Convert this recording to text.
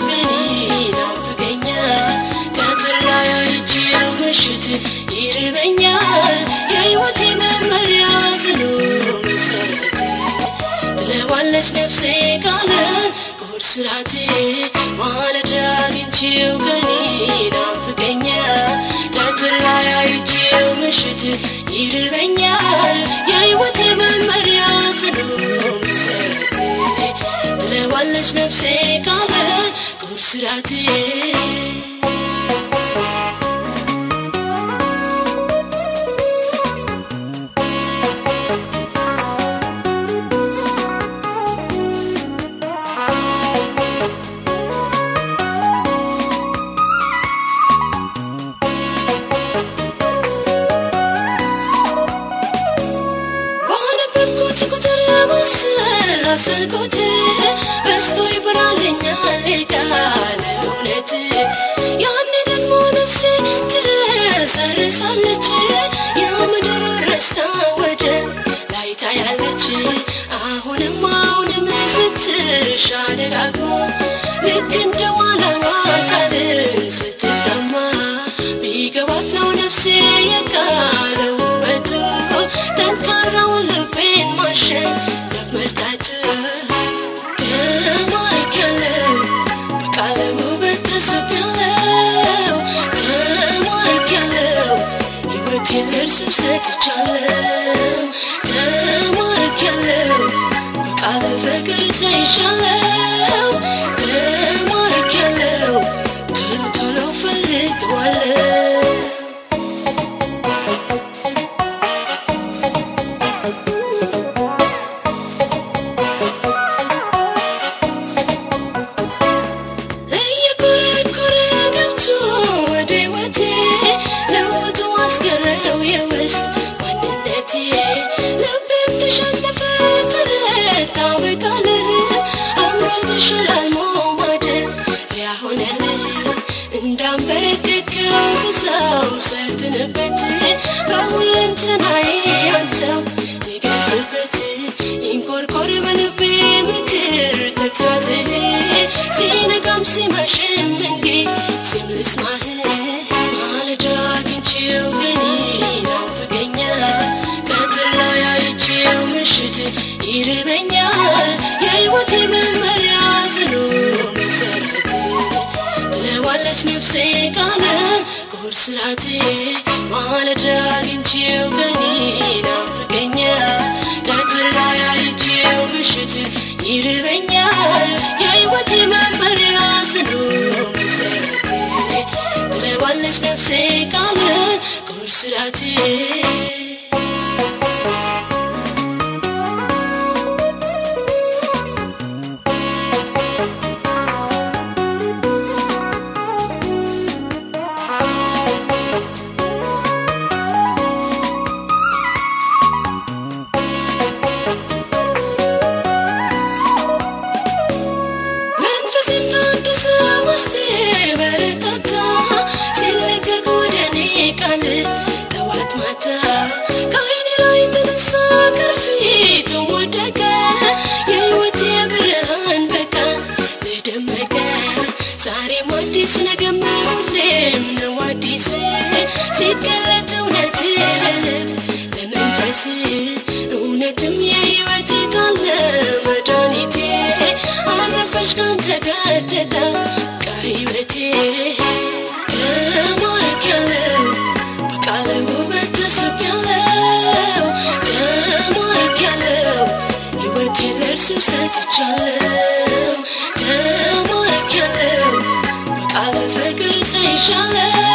ምን ይናፍቀኛል ከጥላ ያይችው መመሪያ ጽኑ ነፍሴ ቃለ ቁር ስራት ማለዳ አግኝቼው ቀን ይናፍቀኛል ከጥላ ምሽት ይርበኛል። የሕይወቴ መመሪያ ጽኑ መሰረት ትለዋለች ነፍሴ ቃለ 무스라지. 친구들의 무슨 어슬고 በስቶ ይበራልኛል ቃል እውነት ያኔ ደግሞ ነፍሴ ትረሰርሳለች። የምድር ረስታ ወደ ላይ ታያለች አሁንም አሁንም ስትሻ ደጋግሞ ተማርኪያለው በቃለ ፍቅር ተይዣለው ግዛው ሰልጥንበት በሁለንተናዬ አንተው ንገስበት ይንኮርኮር በልቤ ምክር ተግሳጽህ ሲነጋም ሲመሽም ምንጊዜም ልስማህ ማለዳ አግኝቼው ግን ይናፍቀኛል። ቀትር ላይ አይቼው ምሽት ይርበኛል። የሕይወቴ መመሪያ ጽኑ መሰረት ትለዋለች ነፍሴ ቃልን ቁርስራቴ ማለዳ አግኝቼው ግን ይናፍቀኛል ቀትር ላይ አይቼው ምሽት ይርበኛል። የሕይወቴ መመሪያ ጽኑ መሰረቴ ትለዋለች ነፍሴ ቃልን ቁርስራቴ መንፈሴም እውነት ለልብ ለመንፈስ እውነትም የሕይወት ቃል መድኃኒቴ አረፈች ካንተ ጋር ሕይወቴን ለእርሱ ሰጥቻለው ተማርኪያለው በቃለ ፍቅር ተይዣለው